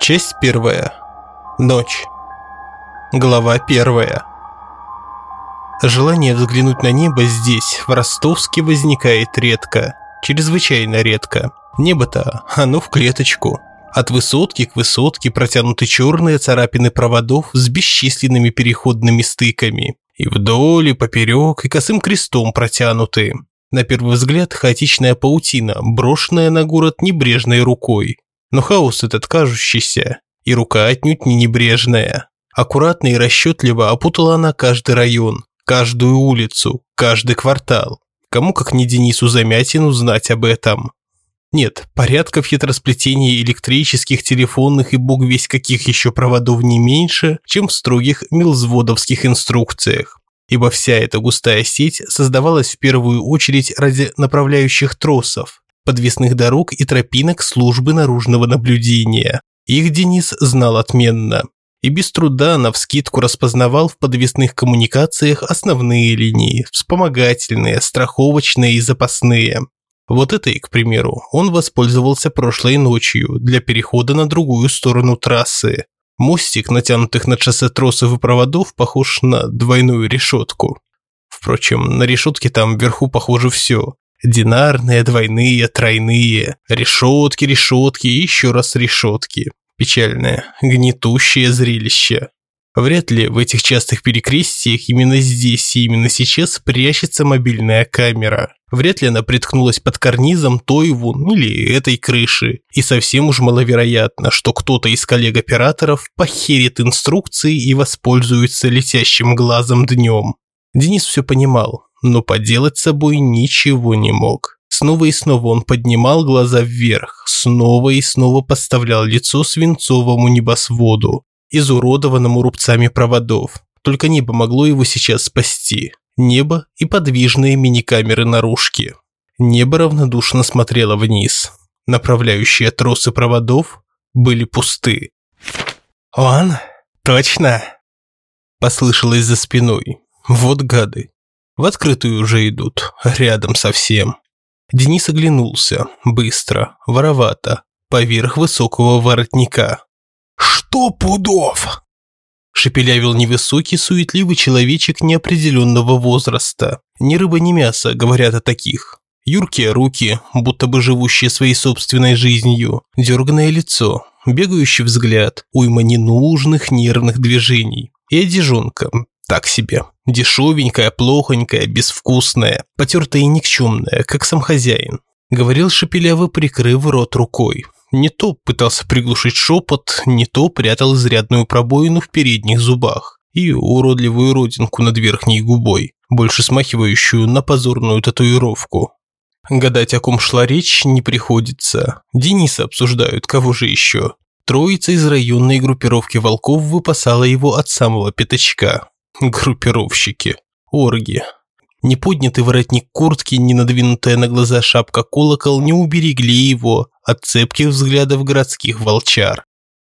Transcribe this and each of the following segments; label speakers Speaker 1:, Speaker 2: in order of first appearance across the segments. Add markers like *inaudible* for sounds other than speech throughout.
Speaker 1: Часть первая. Ночь. Глава первая. Желание взглянуть на небо здесь, в Ростовске, возникает редко. Чрезвычайно редко. Небо-то, оно в клеточку. От высотки к высотке протянуты черные царапины проводов с бесчисленными переходными стыками. И вдоль, и поперек, и косым крестом протянуты. На первый взгляд хаотичная паутина, брошенная на город небрежной рукой. Но хаос этот кажущийся, и рука отнюдь не небрежная. Аккуратно и расчетливо опутала она каждый район, каждую улицу, каждый квартал. Кому как не Денису Замятину знать об этом. Нет, порядков хитросплетений электрических, телефонных и бог весь каких еще проводов не меньше, чем в строгих милзводовских инструкциях ибо вся эта густая сеть создавалась в первую очередь ради направляющих тросов, подвесных дорог и тропинок службы наружного наблюдения. Их Денис знал отменно. И без труда навскидку распознавал в подвесных коммуникациях основные линии, вспомогательные, страховочные и запасные. Вот этой, к примеру, он воспользовался прошлой ночью для перехода на другую сторону трассы, Мостик, натянутых на шоссе тросов и проводов, похож на двойную решетку. Впрочем, на решетке там вверху похоже все. Динарные, двойные, тройные, решетки, решетки и еще раз решетки. Печальное, гнетущее зрелище. Вряд ли в этих частых перекрестиях именно здесь и именно сейчас прячется мобильная камера. Вряд ли она приткнулась под карнизом той вон или этой крыши. И совсем уж маловероятно, что кто-то из коллег-операторов похерит инструкции и воспользуется летящим глазом днем. Денис все понимал, но поделать с собой ничего не мог. Снова и снова он поднимал глаза вверх, снова и снова подставлял лицо свинцовому небосводу, изуродованному рубцами проводов. Только небо могло его сейчас спасти небо и подвижные мини-камеры наружки. Небо равнодушно смотрело вниз. Направляющие тросы проводов были пусты. «Он? Точно?» Послышалось за спиной. «Вот гады. В открытую уже идут, рядом совсем». Денис оглянулся, быстро, воровато, поверх высокого воротника. «Что пудов?» шепелявил невысокий, суетливый человечек неопределенного возраста. Ни рыба, ни мясо, говорят о таких. Юркие руки, будто бы живущие своей собственной жизнью, дерганное лицо, бегающий взгляд, уйма ненужных нервных движений. И одежонка, так себе, дешевенькая, плохонькая, безвкусная, потертая и никчемная, как сам хозяин. Говорил шепеляво, прикрыв рот рукой. Не то пытался приглушить шепот, не то прятал изрядную пробоину в передних зубах и уродливую родинку над верхней губой, больше смахивающую на позорную татуировку. Гадать, о ком шла речь, не приходится. Дениса обсуждают, кого же еще. Троица из районной группировки волков выпасала его от самого пятачка. *laughs* Группировщики. Орги. Неподнятый воротник куртки, не надвинутая на глаза шапка колокол не уберегли его от цепких взглядов городских волчар.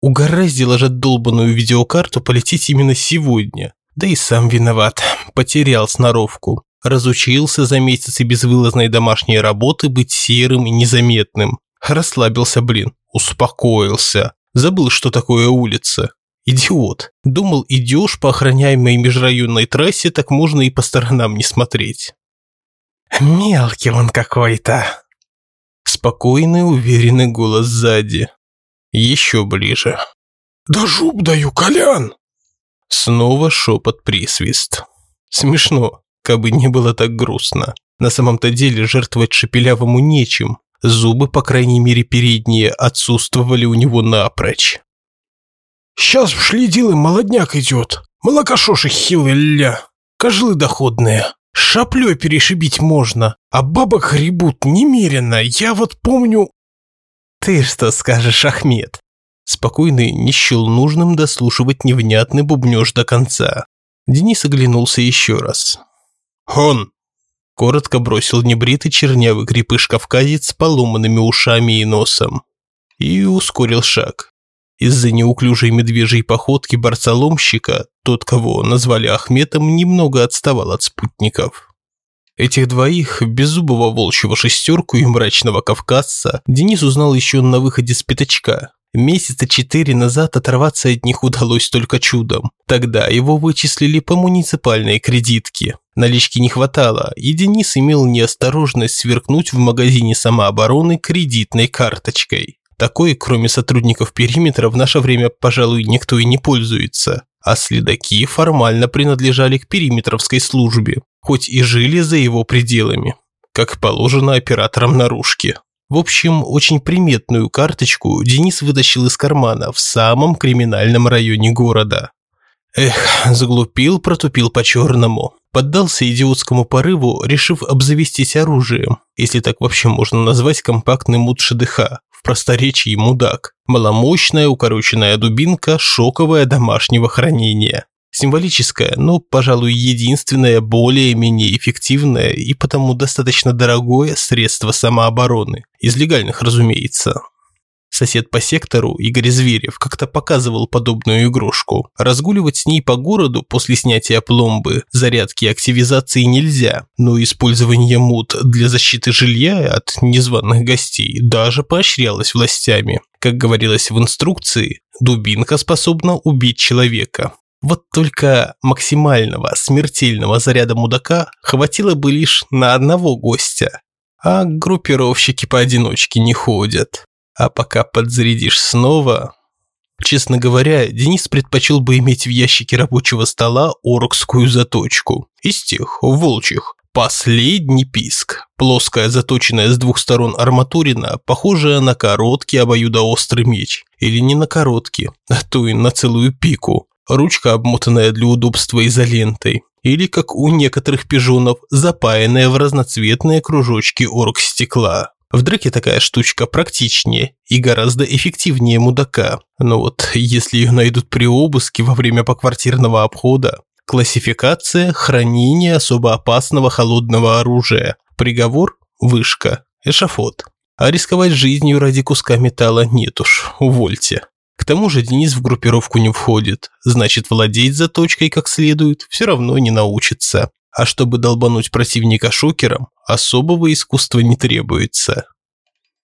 Speaker 1: Угораздило же долбанную видеокарту полететь именно сегодня. Да и сам виноват, *laughs* потерял сноровку. Разучился за месяцы безвылазной домашней работы быть серым и незаметным. Расслабился, блин, успокоился. Забыл, что такое улица. Идиот. Думал, идешь по охраняемой межрайонной трассе, так можно и по сторонам не смотреть. Мелкий он какой-то. Спокойный, уверенный голос сзади. Еще ближе. Да жуп даю, Колян! Снова шепот присвист. Смешно, кабы не было так грустно. На самом-то деле жертвовать шепелявому нечем. Зубы, по крайней мере передние, отсутствовали у него напрочь. Сейчас в шледилы молодняк идет. Молокошоши хилые ля. Кожлы доходные. Шаплей перешибить можно, а бабок гребут немерено. Я вот помню... Ты что скажешь, Ахмед? Спокойный не счел нужным дослушивать невнятный бубнёж до конца. Денис оглянулся еще раз. «Он!» Коротко бросил небритый чернявый крепыш-кавказец с поломанными ушами и носом. И ускорил шаг. Из-за неуклюжей медвежьей походки борца-ломщика, тот, кого назвали Ахметом, немного отставал от спутников. Этих двоих, беззубого волчьего шестерку и мрачного кавказца, Денис узнал еще на выходе с пятачка. Месяца четыре назад оторваться от них удалось только чудом. Тогда его вычислили по муниципальной кредитке. Налички не хватало, и Денис имел неосторожность сверкнуть в магазине самообороны кредитной карточкой. Такой, кроме сотрудников периметра, в наше время, пожалуй, никто и не пользуется. А следаки формально принадлежали к периметровской службе, хоть и жили за его пределами, как положено операторам наружки. В общем, очень приметную карточку Денис вытащил из кармана в самом криминальном районе города. Эх, заглупил, протупил по-черному. Поддался идиотскому порыву, решив обзавестись оружием, если так вообще можно назвать компактный муд ШДХ, в просторечии мудак. Маломощная укороченная дубинка шоковая домашнего хранения. Символическое, но, пожалуй, единственное более-менее эффективное и потому достаточно дорогое средство самообороны. Из легальных, разумеется. Сосед по сектору, Игорь Зверев, как-то показывал подобную игрушку. Разгуливать с ней по городу после снятия пломбы, зарядки и активизации нельзя, но использование мут для защиты жилья от незваных гостей даже поощрялось властями. Как говорилось в инструкции, дубинка способна убить человека. Вот только максимального смертельного заряда мудака хватило бы лишь на одного гостя. А группировщики поодиночке не ходят. А пока подзарядишь снова... Честно говоря, Денис предпочел бы иметь в ящике рабочего стола оркскую заточку. Из тех, волчьих. Последний писк. Плоская, заточенная с двух сторон арматурина, похожая на короткий обоюдоострый меч. Или не на короткий, а то и на целую пику. Ручка, обмотанная для удобства изолентой. Или, как у некоторых пижонов, запаянная в разноцветные кружочки оргстекла. В драке такая штучка практичнее и гораздо эффективнее мудака. Но вот если ее найдут при обыске во время поквартирного обхода, классификация хранение особо опасного холодного оружия, приговор – вышка, эшафот. А рисковать жизнью ради куска металла нет уж, увольте. К тому же Денис в группировку не входит, значит владеть заточкой как следует все равно не научится. А чтобы долбануть противника шокером, особого искусства не требуется.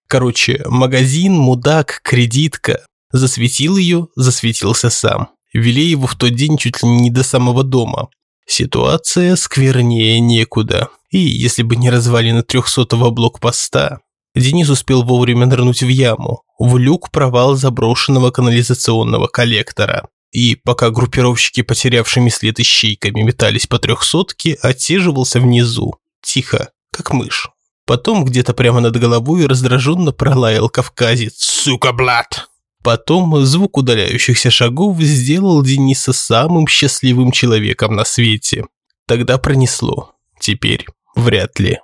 Speaker 1: Короче, магазин, мудак, кредитка. Засветил ее, засветился сам. Вели его в тот день чуть ли не до самого дома. Ситуация сквернее некуда. И если бы не развалины трехсотого блокпоста, Денис успел вовремя нырнуть в яму, в люк провал заброшенного канализационного коллектора. И пока группировщики, потерявшими след ищейками, метались по трехсотке, отсиживался внизу, тихо, как мышь. Потом где-то прямо над головой раздраженно пролаял кавказец «Сука, блад!». Потом звук удаляющихся шагов сделал Дениса самым счастливым человеком на свете. Тогда пронесло. Теперь вряд ли.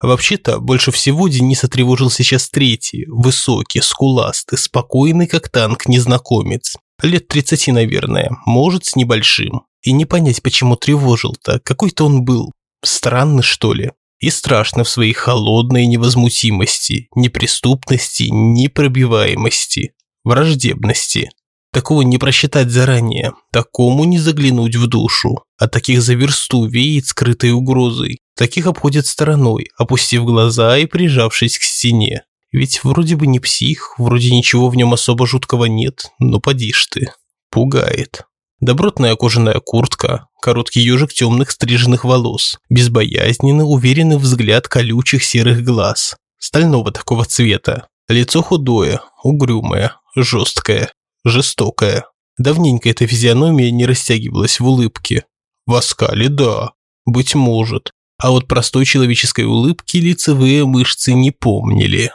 Speaker 1: Вообще-то, больше всего Дениса тревожил сейчас третий, высокий, скуластый, спокойный, как танк, незнакомец. Лет 30, наверное, может, с небольшим. И не понять, почему тревожил-то, какой-то он был. Странный, что ли. И страшно в своей холодной невозмутимости, неприступности, непробиваемости, враждебности. Такого не просчитать заранее, такому не заглянуть в душу. А таких за версту веет скрытой угрозой. Таких обходят стороной, опустив глаза и прижавшись к стене. Ведь вроде бы не псих, вроде ничего в нем особо жуткого нет, но поди ж ты. Пугает. Добротная кожаная куртка, короткий ежик темных стриженных волос, безбоязненный, уверенный взгляд колючих серых глаз, стального такого цвета, лицо худое, угрюмое, жесткое, жестокое. Давненько эта физиономия не растягивалась в улыбке. В оскале, да, быть может. А вот простой человеческой улыбки лицевые мышцы не помнили.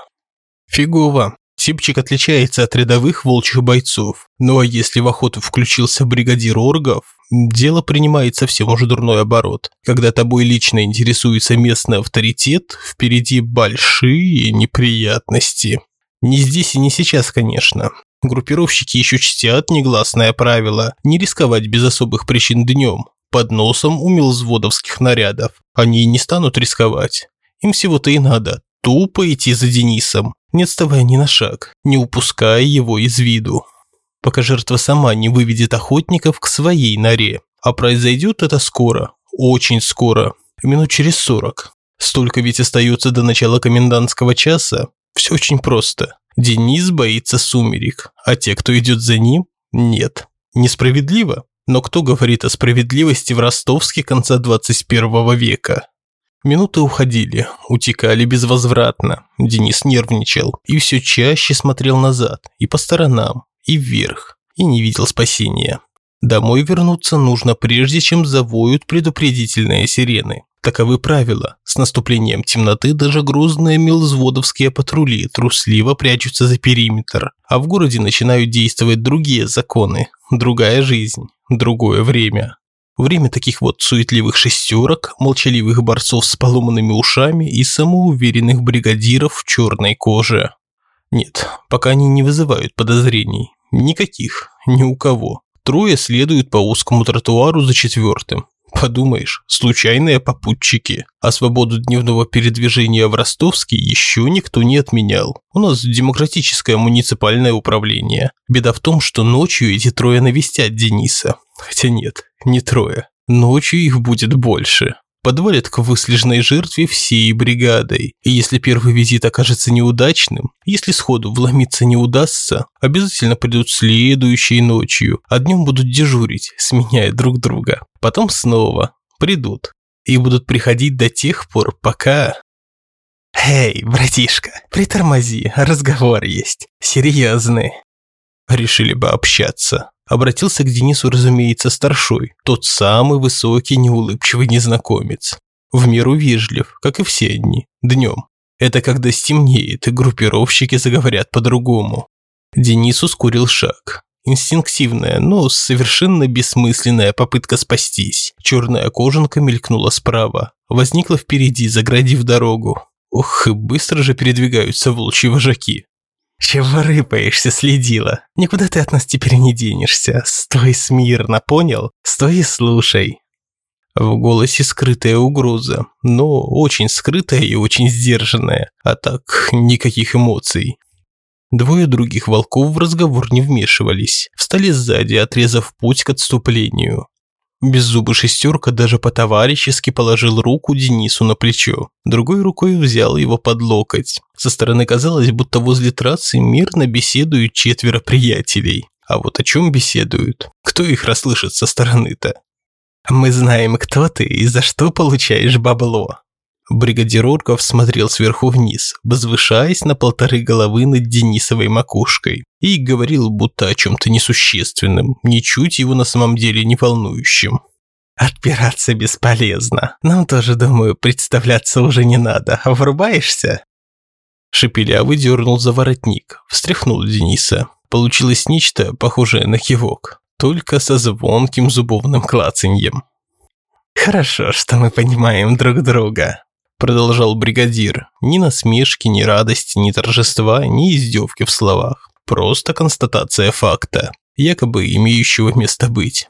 Speaker 1: Фигово. Типчик отличается от рядовых волчьих бойцов. Ну а если в охоту включился бригадир оргов, дело принимает совсем уже дурной оборот. Когда тобой лично интересуется местный авторитет, впереди большие неприятности. Не здесь и не сейчас, конечно. Группировщики еще чтят негласное правило не рисковать без особых причин днем, под носом у милзводовских нарядов. Они не станут рисковать. Им всего-то и надо тупо идти за Денисом, не отставая ни на шаг, не упуская его из виду. Пока жертва сама не выведет охотников к своей норе. А произойдет это скоро, очень скоро, минут через сорок. Столько ведь остается до начала комендантского часа. Все очень просто. Денис боится сумерек, а те, кто идет за ним, нет. Несправедливо? Но кто говорит о справедливости в ростовске конца 21 века? Минуты уходили, утекали безвозвратно. Денис нервничал и все чаще смотрел назад, и по сторонам, и вверх, и не видел спасения. Домой вернуться нужно прежде, чем завоют предупредительные сирены. Таковы правила. С наступлением темноты даже грозные мелзводовские патрули трусливо прячутся за периметр, а в городе начинают действовать другие законы, другая жизнь, другое время. Время таких вот суетливых шестерок, молчаливых борцов с поломанными ушами и самоуверенных бригадиров в черной коже. Нет, пока они не вызывают подозрений. Никаких, ни у кого. Трое следуют по узкому тротуару за четвертым. Подумаешь, случайные попутчики. А свободу дневного передвижения в Ростовске еще никто не отменял. У нас демократическое муниципальное управление. Беда в том, что ночью эти трое навестят Дениса. Хотя нет, не трое. Ночью их будет больше подводят к выслеженной жертве всей бригадой. И если первый визит окажется неудачным, если сходу вломиться не удастся, обязательно придут следующей ночью, а днем будут дежурить, сменяя друг друга. Потом снова придут и будут приходить до тех пор, пока... «Эй, братишка, притормози, разговор есть, серьезный». Решили бы общаться. Обратился к Денису, разумеется, старшой, тот самый высокий, неулыбчивый незнакомец. В меру вежлив, как и все они, днем. Это когда стемнеет, и группировщики заговорят по-другому. Денис ускорил шаг. Инстинктивная, но совершенно бессмысленная попытка спастись. Черная кожанка мелькнула справа, возникла впереди, заградив дорогу. Ух, и быстро же передвигаются волчьи вожаки. «Чего рыпаешься, следила? Никуда ты от нас теперь не денешься. Стой смирно, понял? Стой и слушай». В голосе скрытая угроза, но очень скрытая и очень сдержанная, а так никаких эмоций. Двое других волков в разговор не вмешивались, встали сзади, отрезав путь к отступлению. Беззубый шестерка даже по-товарищески положил руку Денису на плечо, другой рукой взял его под локоть. Со стороны казалось, будто возле трассы мирно беседуют четверо приятелей. А вот о чем беседуют? Кто их расслышит со стороны-то? «Мы знаем, кто ты и за что получаешь бабло», Бригадир Орков смотрел сверху вниз, возвышаясь на полторы головы над Денисовой макушкой, и говорил будто о чем-то несущественном, ничуть его на самом деле не волнующим. «Отпираться бесполезно. Нам тоже, думаю, представляться уже не надо. Врубаешься?» Шепелявый дернул за воротник, встряхнул Дениса. Получилось нечто похожее на кивок, только со звонким зубовным клацаньем. «Хорошо, что мы понимаем друг друга», продолжал бригадир. Ни насмешки, ни радости, ни торжества, ни издевки в словах. Просто констатация факта, якобы имеющего место быть.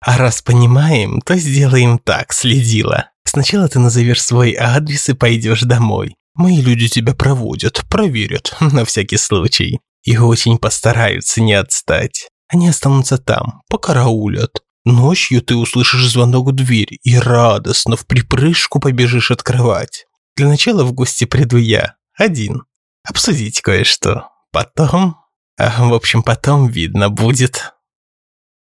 Speaker 1: А раз понимаем, то сделаем так, следила. Сначала ты назовешь свой адрес и пойдешь домой. Мои люди тебя проводят, проверят, *laughs* на всякий случай. И очень постараются не отстать. Они останутся там, покараулят. Ночью ты услышишь звонок в дверь и радостно в припрыжку побежишь открывать. Для начала в гости приду я, один. Обсудить кое-что. Потом... А, в общем, потом видно будет.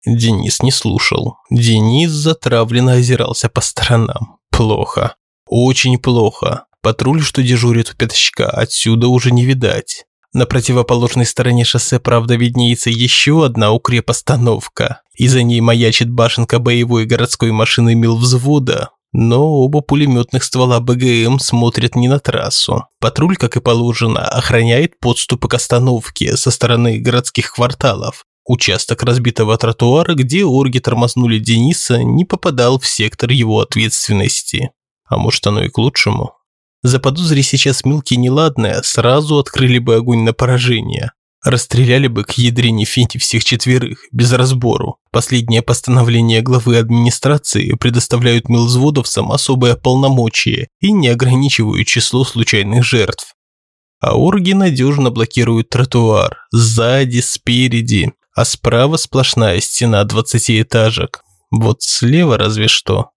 Speaker 1: Денис не слушал. Денис затравленно озирался по сторонам. Плохо. Очень плохо. Патруль, что дежурит у пятачка, отсюда уже не видать. На противоположной стороне шоссе, правда, виднеется еще одна укрепостановка, и за ней маячит башенка боевой городской машины милвзвода, но оба пулеметных ствола БГМ смотрят не на трассу. Патруль, как и положено, охраняет подступы к остановке со стороны городских кварталов. Участок разбитого тротуара, где орги тормознули Дениса, не попадал в сектор его ответственности. А может оно и к лучшему? Заподозри сейчас Милки неладное, сразу открыли бы огонь на поражение. Расстреляли бы к ядрине финти всех четверых, без разбору. Последнее постановление главы администрации предоставляют милзводовцам особое полномочие и не ограничивают число случайных жертв. А орги надежно блокируют тротуар, сзади, спереди, а справа сплошная стена двадцатиэтажек. Вот слева разве что.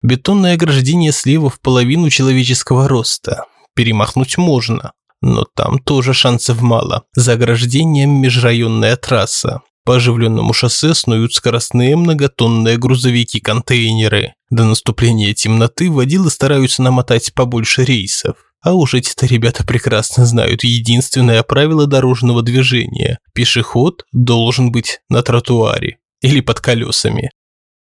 Speaker 1: Бетонное ограждение слева в половину человеческого роста. Перемахнуть можно. Но там тоже шансов мало. За ограждением межрайонная трасса. По оживленному шоссе снуют скоростные многотонные грузовики-контейнеры. До наступления темноты водилы стараются намотать побольше рейсов. А уж эти-то ребята прекрасно знают единственное правило дорожного движения. Пешеход должен быть на тротуаре или под колесами.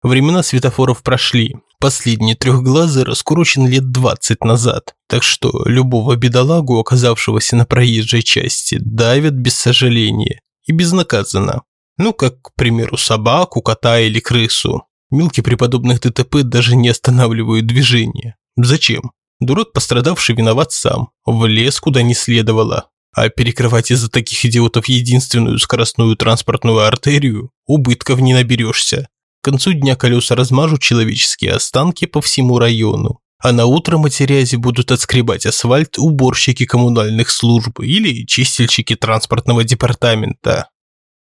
Speaker 1: Времена светофоров прошли. Последний трехглазый раскурочен лет 20 назад. Так что любого бедолагу, оказавшегося на проезжей части, давят без сожаления и безнаказанно. Ну, как, к примеру, собаку, кота или крысу. Милки при подобных ДТП даже не останавливают движение. Зачем? Дурак пострадавший виноват сам, влез куда не следовало. А перекрывать из-за таких идиотов единственную скоростную транспортную артерию убытков не наберешься. К концу дня колеса размажут человеческие останки по всему району. А на утро матерязи будут отскребать асфальт уборщики коммунальных служб или чистильщики транспортного департамента.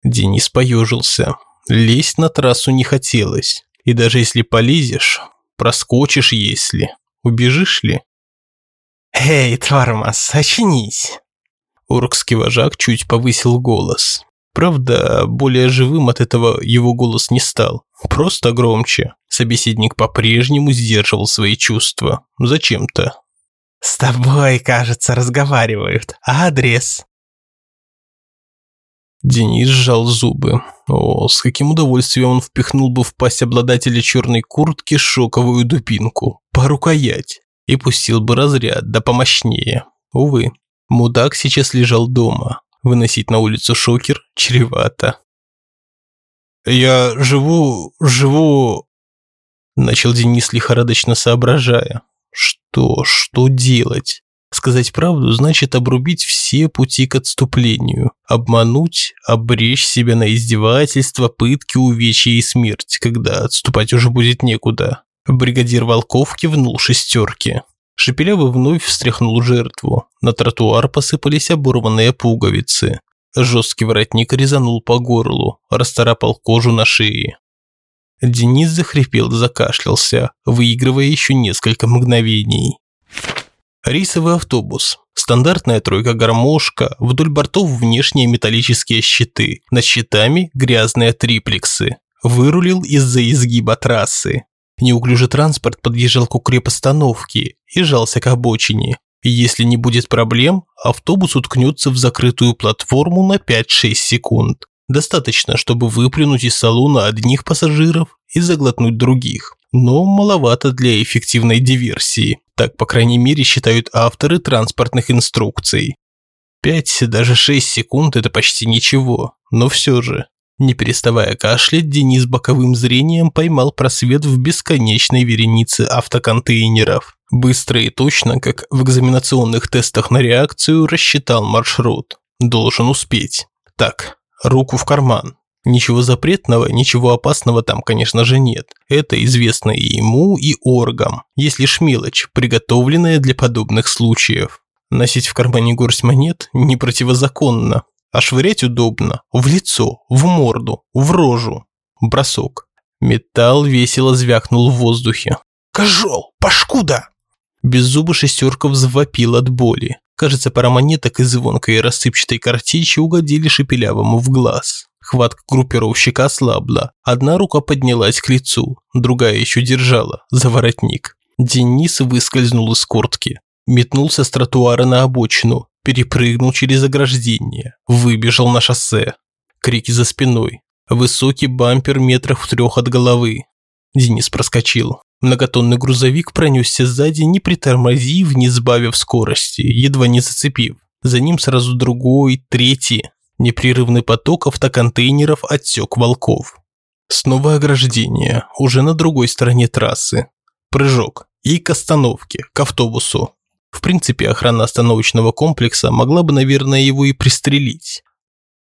Speaker 1: Денис поежился. Лезть на трассу не хотелось. И даже если полезешь, проскочишь если. Убежишь ли? «Эй, Твармас, очнись!» Оркский вожак чуть повысил голос. Правда, более живым от этого его голос не стал. Просто громче. Собеседник по-прежнему сдерживал свои чувства. Зачем-то. «С тобой, кажется, разговаривают. А адрес?» Денис сжал зубы. О, с каким удовольствием он впихнул бы в пасть обладателя черной куртки шоковую дубинку, по рукоять, и пустил бы разряд, да помощнее. Увы, мудак сейчас лежал дома. Выносить на улицу шокер чревато. «Я живу, живу...» Начал Денис лихорадочно соображая. Что, что делать? Сказать правду значит обрубить все пути к отступлению, обмануть, обречь себя на издевательства, пытки, увечья и смерть, когда отступать уже будет некуда. Бригадир Волков кивнул шестерки. Шепелявый вновь встряхнул жертву. На тротуар посыпались оборванные пуговицы. Жесткий воротник резанул по горлу, расторапал кожу на шее. Денис захрипел, закашлялся, выигрывая еще несколько мгновений. Рейсовый автобус. Стандартная тройка-гармошка, вдоль бортов внешние металлические щиты, над щитами грязные триплексы. Вырулил из-за изгиба трассы. Неуклюжий транспорт подъезжал к укрепостановке и жался к обочине. Если не будет проблем, автобус уткнется в закрытую платформу на 5-6 секунд. Достаточно, чтобы выплюнуть из салона одних пассажиров и заглотнуть других. Но маловато для эффективной диверсии. Так, по крайней мере, считают авторы транспортных инструкций. Пять, даже шесть секунд – это почти ничего, но все же. Не переставая кашлять, Денис боковым зрением поймал просвет в бесконечной веренице автоконтейнеров. Быстро и точно, как в экзаменационных тестах на реакцию, рассчитал маршрут. Должен успеть. Так, руку в карман. Ничего запретного, ничего опасного там, конечно же, нет. Это известно и ему, и оргам. Есть лишь мелочь, приготовленная для подобных случаев. Носить в кармане горсть монет не противозаконно, а швырять удобно. В лицо, в морду, в рожу. Бросок. Металл весело звякнул в воздухе. «Кожол! Пашкуда!» Беззубый шестерка взвопил от боли. Кажется, пара монеток из звонкой и рассыпчатой картечи угодили шепелявому в глаз. Хватка группировщика ослабла. Одна рука поднялась к лицу, другая еще держала, за воротник. Денис выскользнул из куртки. Метнулся с тротуара на обочину, перепрыгнул через ограждение, выбежал на шоссе. Крики за спиной. Высокий бампер метров в трех от головы. Денис проскочил. Многотонный грузовик пронесся сзади, не притормозив, не сбавив скорости, едва не зацепив. За ним сразу другой, третий. Непрерывный поток автоконтейнеров отсек волков. Снова ограждение, уже на другой стороне трассы. Прыжок. И к остановке, к автобусу. В принципе, охрана остановочного комплекса могла бы, наверное, его и пристрелить.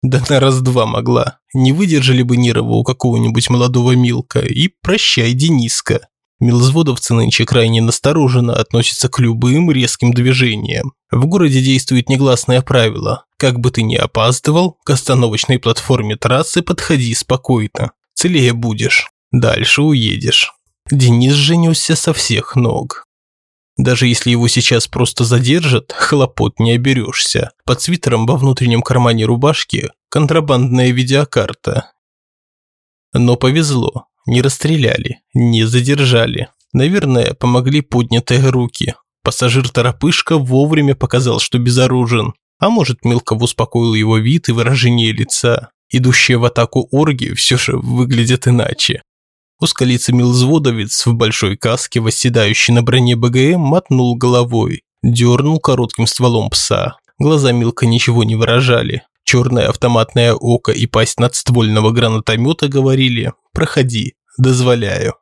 Speaker 1: Да на раз-два могла. Не выдержали бы нервы у какого-нибудь молодого Милка. И прощай, Дениска. Милозводовцы нынче крайне настороженно относятся к любым резким движениям. В городе действует негласное правило. Как бы ты ни опаздывал, к остановочной платформе трассы подходи спокойно. Целее будешь. Дальше уедешь. Денис женился со всех ног. Даже если его сейчас просто задержат, хлопот не оберешься. Под свитером во внутреннем кармане рубашки контрабандная видеокарта. Но повезло, не расстреляли, не задержали. Наверное, помогли поднятые руки. Пассажир-торопышка вовремя показал, что безоружен. А может, Милков успокоил его вид и выражение лица. Идущие в атаку орги все же выглядят иначе. Узколицый милзводовец в большой каске, восседающий на броне БГМ, мотнул головой, дернул коротким стволом пса. Глаза Милка ничего не выражали. Черное автоматное око и пасть надствольного гранатомета говорили «Проходи, дозволяю».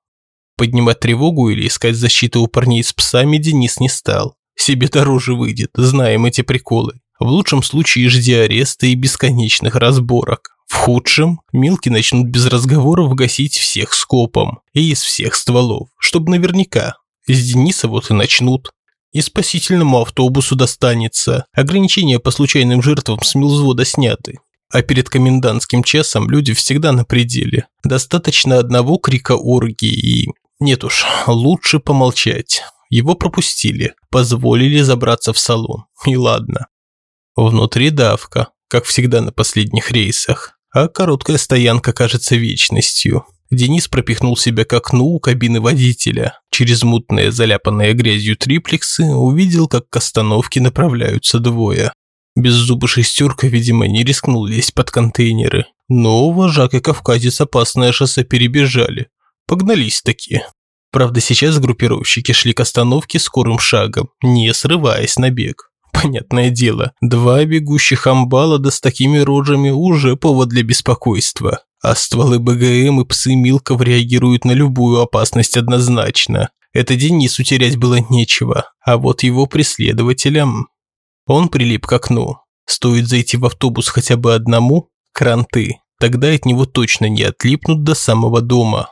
Speaker 1: Поднимать тревогу или искать защиту у парней с псами Денис не стал. Себе дороже выйдет, знаем эти приколы. В лучшем случае жди ареста и бесконечных разборок. В худшем Милки начнут без разговоров гасить всех скопом и из всех стволов, чтобы наверняка. Из Дениса вот и начнут. И спасительному автобусу достанется. Ограничения по случайным жертвам с милзвода сняты. А перед комендантским часом люди всегда на пределе. Достаточно одного крика оргии и... Нет уж, лучше помолчать. Его пропустили, позволили забраться в салон. И ладно. Внутри давка, как всегда на последних рейсах а короткая стоянка кажется вечностью. Денис пропихнул себя к окну у кабины водителя. Через мутные, заляпанные грязью триплексы увидел, как к остановке направляются двое. Без зуба шестерка, видимо, не рискнул лезть под контейнеры. Но вожак и кавказец опасное шоссе перебежали. Погнались такие. Правда, сейчас группировщики шли к остановке скорым шагом, не срываясь на бег. Понятное дело, два бегущих амбала да с такими рожами уже повод для беспокойства. А стволы БГМ и псы Милков реагируют на любую опасность однозначно. Это Денису терять было нечего, а вот его преследователям... Он прилип к окну. Стоит зайти в автобус хотя бы одному – кранты. Тогда от него точно не отлипнут до самого дома.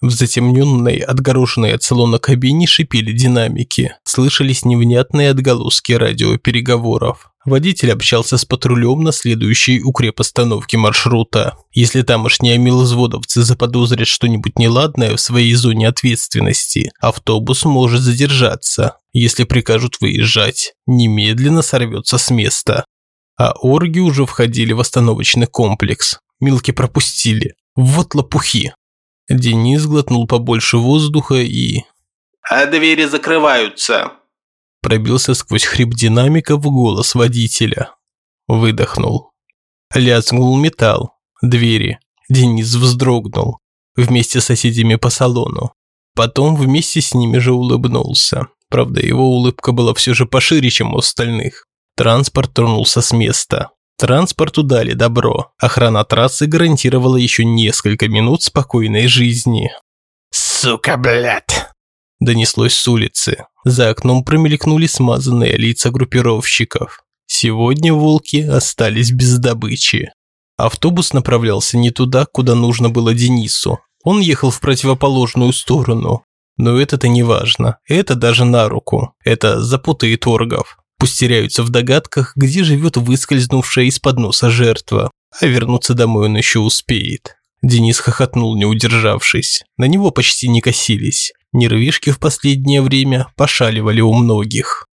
Speaker 1: В затемненной, отгороженной от салона кабине шипели динамики. Слышались невнятные отголоски радиопереговоров. Водитель общался с патрулем на следующей укрепостановке маршрута. Если тамошние милозводовцы заподозрят что-нибудь неладное в своей зоне ответственности, автобус может задержаться. Если прикажут выезжать, немедленно сорвется с места. А орги уже входили в остановочный комплекс. Милки пропустили. Вот лопухи. Денис глотнул побольше воздуха и...
Speaker 2: «А двери закрываются!»
Speaker 1: Пробился сквозь хрип динамика в голос водителя. Выдохнул. Лязгнул металл. Двери. Денис вздрогнул. Вместе с соседями по салону. Потом вместе с ними же улыбнулся. Правда, его улыбка была все же пошире, чем у остальных. Транспорт тронулся с места. Транспорту дали добро. Охрана трассы гарантировала еще несколько минут спокойной жизни.
Speaker 2: «Сука, блядь!»
Speaker 1: Донеслось с улицы. За окном промелькнули смазанные лица группировщиков. Сегодня волки остались без добычи. Автобус направлялся не туда, куда нужно было Денису. Он ехал в противоположную сторону. Но это-то не важно. Это даже на руку. Это запутает оргов. Пусть теряются в догадках, где живет выскользнувшая из-под носа жертва, а вернуться домой он еще успеет. Денис хохотнул, не удержавшись. На него почти не косились. Нервишки в последнее время пошаливали у многих.